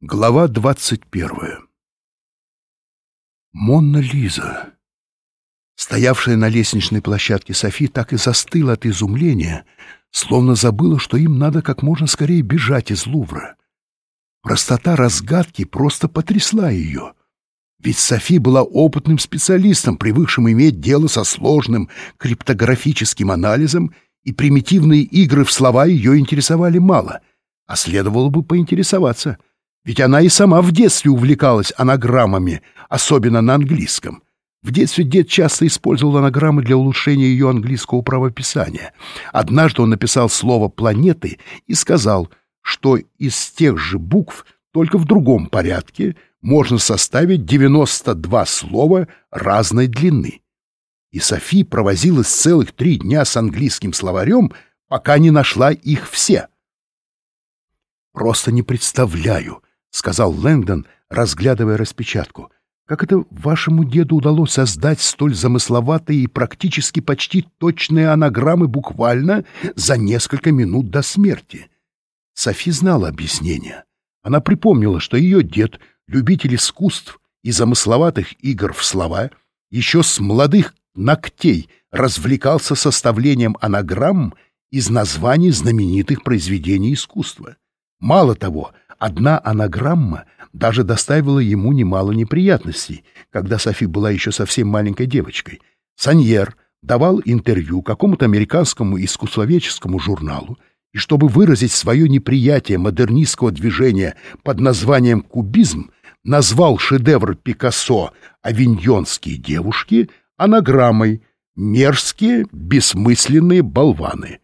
Глава двадцать первая Монна Лиза, стоявшая на лестничной площадке Софи, так и застыла от изумления, словно забыла, что им надо как можно скорее бежать из Лувра. Простота разгадки просто потрясла ее. Ведь Софи была опытным специалистом, привыкшим иметь дело со сложным криптографическим анализом, и примитивные игры в слова ее интересовали мало, а следовало бы поинтересоваться — ведь она и сама в детстве увлекалась анаграммами, особенно на английском. В детстве дед часто использовал анаграммы для улучшения ее английского правописания. Однажды он написал слово «планеты» и сказал, что из тех же букв, только в другом порядке, можно составить 92 слова разной длины. И Софи провозилась целых три дня с английским словарем, пока не нашла их все. Просто не представляю, — сказал Лэнгдон, разглядывая распечатку. «Как это вашему деду удалось создать столь замысловатые и практически почти точные анаграммы буквально за несколько минут до смерти?» Софи знала объяснение. Она припомнила, что ее дед, любитель искусств и замысловатых игр в слова, еще с молодых ногтей развлекался составлением анаграмм из названий знаменитых произведений искусства. Мало того, Одна анаграмма даже доставила ему немало неприятностей, когда Софи была еще совсем маленькой девочкой. Саньер давал интервью какому-то американскому искусствоведческому журналу, и чтобы выразить свое неприятие модернистского движения под названием «кубизм», назвал шедевр Пикассо «Авиньонские девушки» анаграммой «Мерзкие, бессмысленные болваны».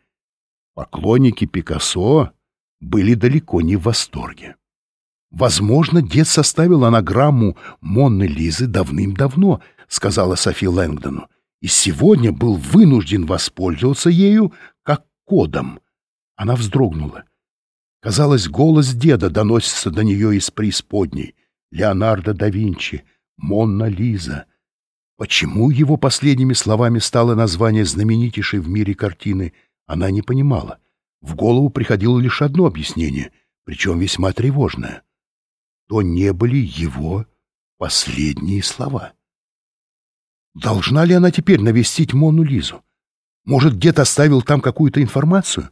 Поклонники Пикассо были далеко не в восторге. «Возможно, дед составил анаграмму Монны Лизы давным-давно», — сказала Софи Лэнгдону, «и сегодня был вынужден воспользоваться ею как кодом». Она вздрогнула. Казалось, голос деда доносится до нее из преисподней. Леонардо да Винчи, Монна Лиза. Почему его последними словами стало название знаменитейшей в мире картины, она не понимала. В голову приходило лишь одно объяснение, причем весьма тревожное. То не были его последние слова. Должна ли она теперь навестить Мону Лизу? Может, дед оставил там какую-то информацию?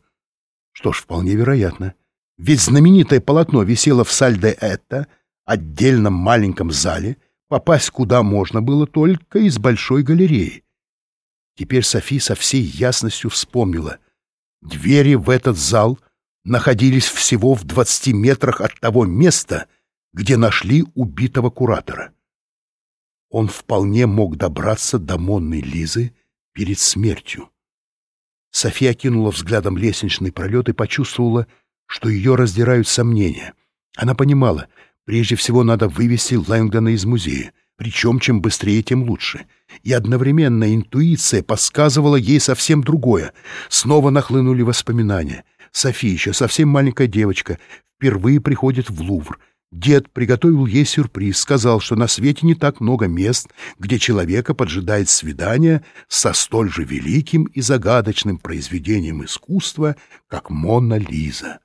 Что ж, вполне вероятно. Ведь знаменитое полотно висело в Сальде-Этто, отдельном маленьком зале, попасть куда можно было только из большой галереи. Теперь Софи со всей ясностью вспомнила — Двери в этот зал находились всего в двадцати метрах от того места, где нашли убитого куратора. Он вполне мог добраться до Монной Лизы перед смертью. София кинула взглядом лестничный пролет и почувствовала, что ее раздирают сомнения. Она понимала, прежде всего надо вывести Лэнгдона из музея, причем чем быстрее, тем лучше — и одновременно интуиция подсказывала ей совсем другое. Снова нахлынули воспоминания. Софи, еще совсем маленькая девочка, впервые приходит в Лувр. Дед приготовил ей сюрприз, сказал, что на свете не так много мест, где человека поджидает свидание со столь же великим и загадочным произведением искусства, как Мона Лиза.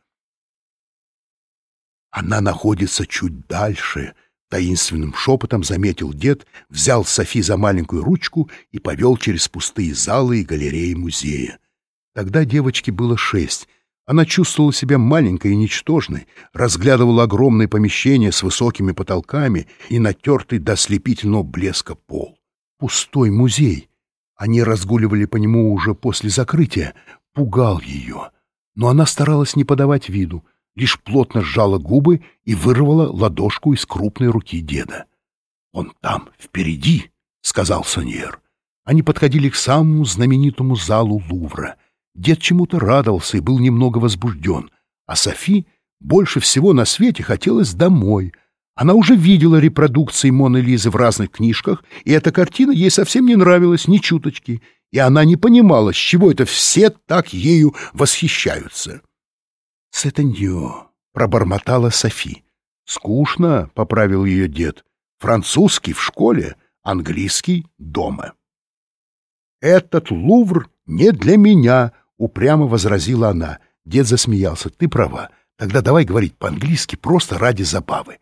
Она находится чуть дальше — Таинственным шепотом заметил дед, взял Софи за маленькую ручку и повел через пустые залы и галереи музея. Тогда девочке было шесть. Она чувствовала себя маленькой и ничтожной, разглядывала огромные помещения с высокими потолками и натертый до слепительного блеска пол. Пустой музей. Они разгуливали по нему уже после закрытия. Пугал ее. Но она старалась не подавать виду — лишь плотно сжала губы и вырвала ладошку из крупной руки деда. «Он там, впереди», — сказал Соньер. Они подходили к самому знаменитому залу Лувра. Дед чему-то радовался и был немного возбужден, а Софи больше всего на свете хотелось домой. Она уже видела репродукции Моны Лизы в разных книжках, и эта картина ей совсем не нравилась ни чуточки, и она не понимала, с чего это все так ею восхищаются. «Сетенье», — пробормотала Софи. «Скучно», — поправил ее дед. «Французский в школе, английский дома». «Этот Лувр не для меня», — упрямо возразила она. Дед засмеялся. «Ты права. Тогда давай говорить по-английски просто ради забавы.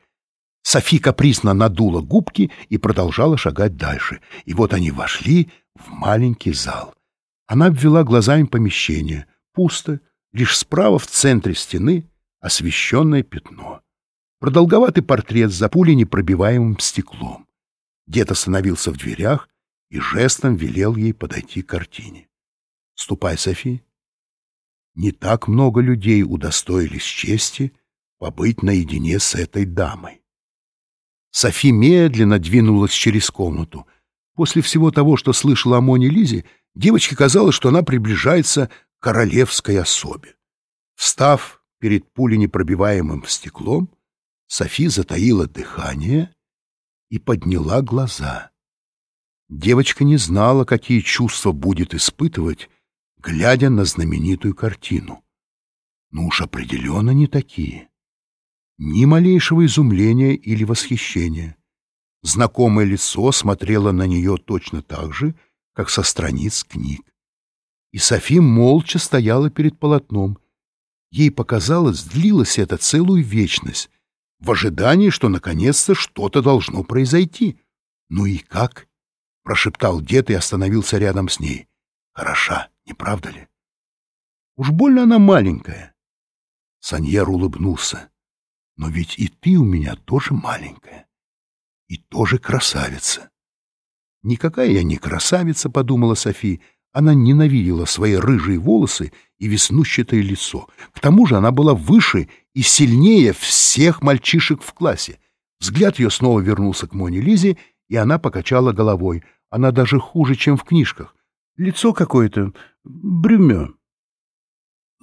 Софи капризно надула губки и продолжала шагать дальше. И вот они вошли в маленький зал. Она обвела глазами помещение. Пусто, лишь справа в центре стены освещенное пятно. Продолговатый портрет за пуленепробиваемым стеклом. Дед остановился в дверях и жестом велел ей подойти к картине. — Ступай, Софи. Не так много людей удостоились чести побыть наедине с этой дамой. Софи медленно двинулась через комнату. После всего того, что слышала о Моне Лизе, девочке казалось, что она приближается королевской особе. Встав перед пуленепробиваемым стеклом, Софи затаила дыхание и подняла глаза. Девочка не знала, какие чувства будет испытывать, глядя на знаменитую картину. Ну уж определенно не такие ни малейшего изумления или восхищения. Знакомое лицо смотрело на нее точно так же, как со страниц книг. И Софи молча стояла перед полотном. Ей показалось, длилась это целую вечность, в ожидании, что наконец-то что-то должно произойти. «Ну и как?» — прошептал дед и остановился рядом с ней. «Хороша, не правда ли?» «Уж больно она маленькая». Саньер улыбнулся. Но ведь и ты у меня тоже маленькая. И тоже красавица. Никакая я не красавица, подумала Софи. Она ненавидела свои рыжие волосы и веснущатое лицо. К тому же она была выше и сильнее всех мальчишек в классе. Взгляд ее снова вернулся к Моне Лизе, и она покачала головой. Она даже хуже, чем в книжках. Лицо какое-то брюмё.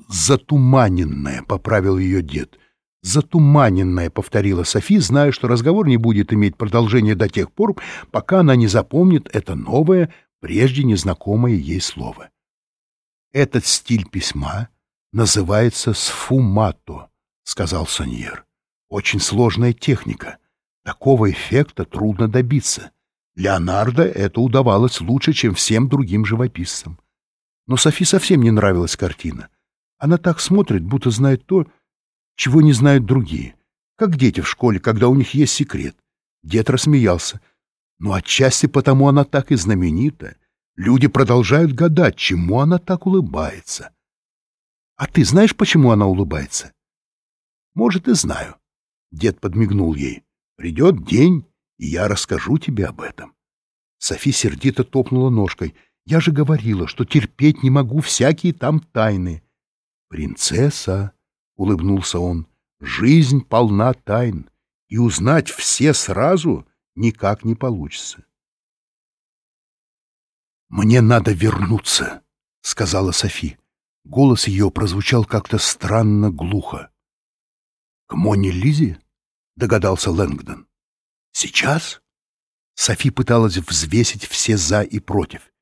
«Затуманенное», — поправил ее дед затуманенная, — повторила Софи, зная, что разговор не будет иметь продолжения до тех пор, пока она не запомнит это новое, прежде незнакомое ей слово. «Этот стиль письма называется сфумато», — сказал Соньер. «Очень сложная техника. Такого эффекта трудно добиться. Леонардо это удавалось лучше, чем всем другим живописцам. Но Софи совсем не нравилась картина. Она так смотрит, будто знает то, чего не знают другие, как дети в школе, когда у них есть секрет. Дед рассмеялся. Но отчасти потому она так и знаменита. Люди продолжают гадать, чему она так улыбается. А ты знаешь, почему она улыбается? Может, и знаю. Дед подмигнул ей. Придет день, и я расскажу тебе об этом. Софи сердито топнула ножкой. Я же говорила, что терпеть не могу всякие там тайны. Принцесса, — улыбнулся он, — «жизнь полна тайн, и узнать все сразу никак не получится». «Мне надо вернуться», — сказала Софи. Голос ее прозвучал как-то странно глухо. «К Моне Лизе?» — догадался Лэнгдон. «Сейчас?» Софи пыталась взвесить все «за» и «против».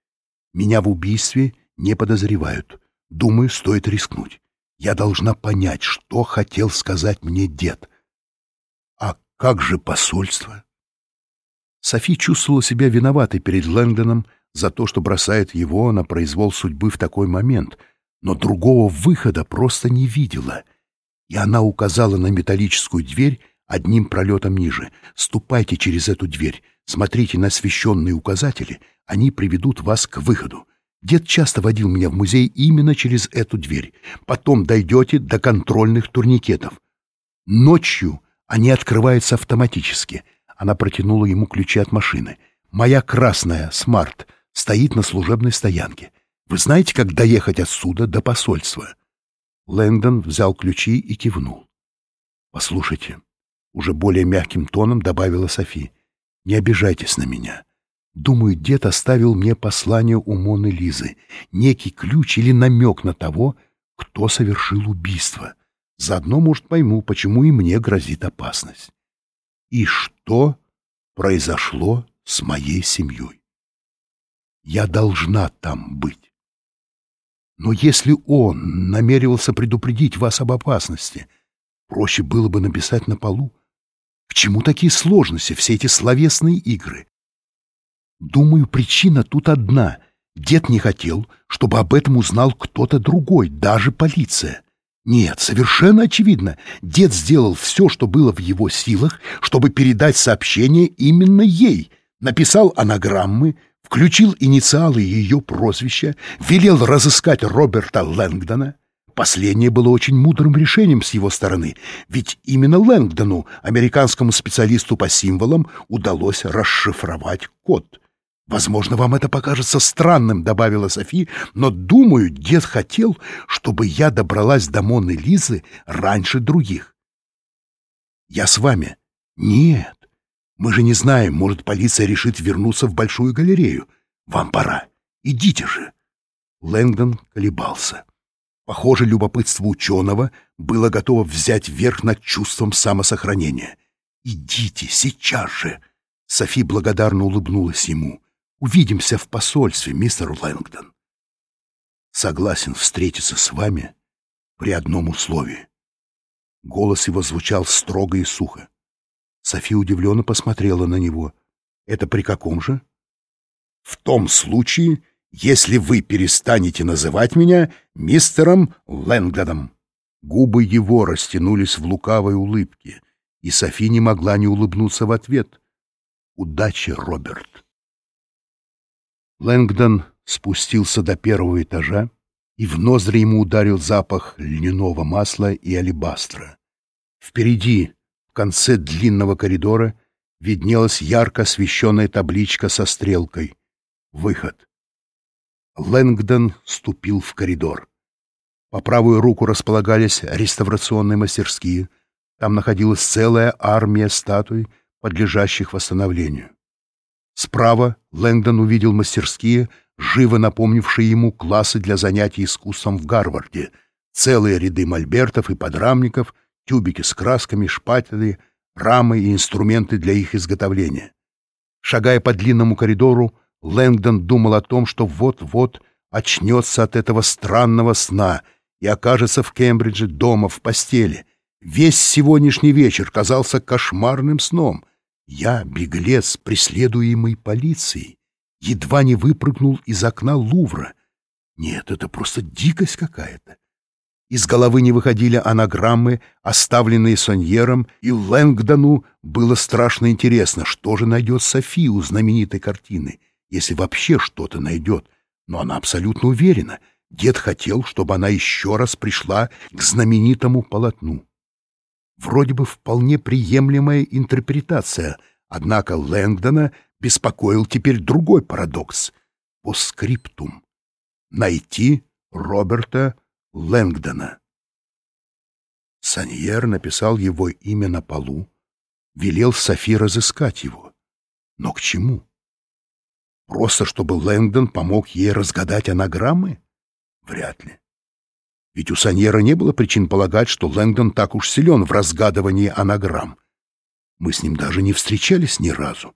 «Меня в убийстве не подозревают. Думаю, стоит рискнуть. Я должна понять, что хотел сказать мне дед. А как же посольство? Софи чувствовала себя виноватой перед Лэнгдоном за то, что бросает его на произвол судьбы в такой момент, но другого выхода просто не видела. И она указала на металлическую дверь одним пролетом ниже. «Ступайте через эту дверь, смотрите на освещенные указатели, они приведут вас к выходу. Дед часто водил меня в музей именно через эту дверь. Потом дойдете до контрольных турникетов. Ночью они открываются автоматически. Она протянула ему ключи от машины. Моя красная «Смарт» стоит на служебной стоянке. Вы знаете, как доехать отсюда до посольства?» Лэндон взял ключи и кивнул. «Послушайте», — уже более мягким тоном добавила Софи, — «не обижайтесь на меня. Думаю, дед оставил мне послание у Моны Лизы, некий ключ или намек на того, кто совершил убийство. Заодно, может, пойму, почему и мне грозит опасность. И что произошло с моей семьей. Я должна там быть. Но если он намеревался предупредить вас об опасности, проще было бы написать на полу. К чему такие сложности, все эти словесные игры? Думаю, причина тут одна. Дед не хотел, чтобы об этом узнал кто-то другой, даже полиция. Нет, совершенно очевидно, дед сделал все, что было в его силах, чтобы передать сообщение именно ей. Написал анаграммы, включил инициалы ее прозвища, велел разыскать Роберта Лэнгдона. Последнее было очень мудрым решением с его стороны, ведь именно Лэнгдону, американскому специалисту по символам, удалось расшифровать код. «Возможно, вам это покажется странным», — добавила Софи, «но, думаю, дед хотел, чтобы я добралась до Моны Лизы раньше других». «Я с вами». «Нет, мы же не знаем, может, полиция решит вернуться в Большую галерею. Вам пора. Идите же». Лэнгдон колебался. Похоже, любопытство ученого было готово взять верх над чувством самосохранения. «Идите сейчас же!» Софи благодарно улыбнулась ему. Увидимся в посольстве, мистер Лэнгдон. Согласен встретиться с вами при одном условии. Голос его звучал строго и сухо. София удивленно посмотрела на него. Это при каком же? В том случае, если вы перестанете называть меня мистером Лэнгдоном. Губы его растянулись в лукавой улыбке, и Софи не могла не улыбнуться в ответ. «Удачи, Роберт!» Лэнгдон спустился до первого этажа, и в ноздри ему ударил запах льняного масла и алебастра. Впереди, в конце длинного коридора, виднелась ярко освещенная табличка со стрелкой «Выход». Лэнгдон ступил в коридор. По правую руку располагались реставрационные мастерские. Там находилась целая армия статуй, подлежащих восстановлению. Справа Лэнгдон увидел мастерские, живо напомнившие ему классы для занятий искусством в Гарварде, целые ряды мольбертов и подрамников, тюбики с красками, шпатели, рамы и инструменты для их изготовления. Шагая по длинному коридору, Лэнгдон думал о том, что вот-вот очнется от этого странного сна и окажется в Кембридже дома в постели. Весь сегодняшний вечер казался кошмарным сном — я, беглец, преследуемый полицией, едва не выпрыгнул из окна Лувра. Нет, это просто дикость какая-то. Из головы не выходили анаграммы, оставленные Соньером, и Лэнгдону было страшно интересно, что же найдет Софи у знаменитой картины, если вообще что-то найдет. Но она абсолютно уверена. Дед хотел, чтобы она еще раз пришла к знаменитому полотну. Вроде бы вполне приемлемая интерпретация, однако Лэнгдона беспокоил теперь другой парадокс — по скриптум. Найти Роберта Лэнгдона. Саньер написал его имя на полу, велел Софи разыскать его. Но к чему? Просто чтобы Лэнгдон помог ей разгадать анаграммы? Вряд ли. Ведь у Саньера не было причин полагать, что Лэнгдон так уж силен в разгадывании анаграмм. Мы с ним даже не встречались ни разу.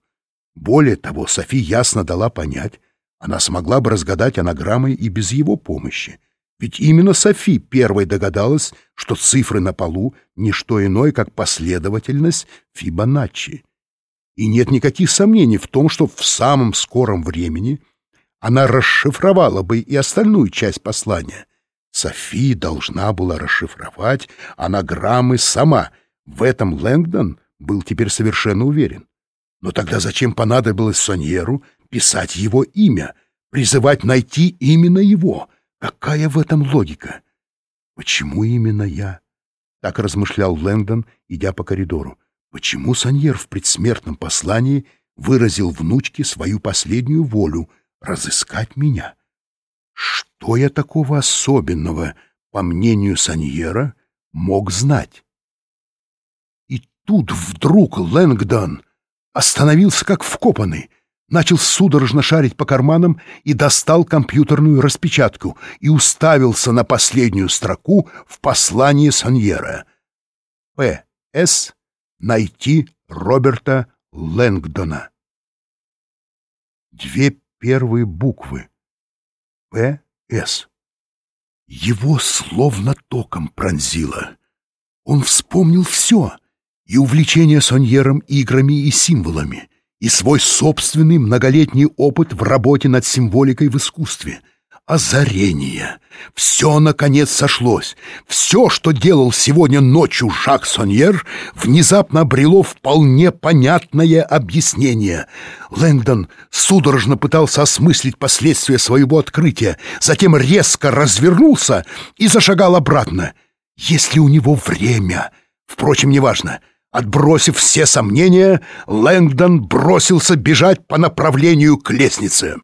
Более того, Софи ясно дала понять, она смогла бы разгадать анаграммы и без его помощи. Ведь именно Софи первой догадалась, что цифры на полу — не что иное, как последовательность Фибоначчи. И нет никаких сомнений в том, что в самом скором времени она расшифровала бы и остальную часть послания — Софи должна была расшифровать анаграммы сама. В этом Лэнгдон был теперь совершенно уверен. Но тогда зачем понадобилось Соньеру писать его имя, призывать найти именно его? Какая в этом логика? Почему именно я? Так размышлял Лэнгдон, идя по коридору. Почему Соньер в предсмертном послании выразил внучке свою последнюю волю — разыскать меня? Что я такого особенного, по мнению Саньера, мог знать? И тут вдруг Лэнгдон остановился как вкопанный, начал судорожно шарить по карманам и достал компьютерную распечатку и уставился на последнюю строку в послании Саньера. П.С. Найти Роберта Лэнгдона. Две первые буквы. П.С. Его словно током пронзило. Он вспомнил все — и увлечение Соньером играми и символами, и свой собственный многолетний опыт в работе над символикой в искусстве. Озарение. Все, наконец, сошлось. Все, что делал сегодня ночью Жак Соньер, внезапно обрело вполне понятное объяснение. Лэнгдон судорожно пытался осмыслить последствия своего открытия, затем резко развернулся и зашагал обратно. Если у него время... Впрочем, неважно. Отбросив все сомнения, Лэнгдон бросился бежать по направлению к лестнице.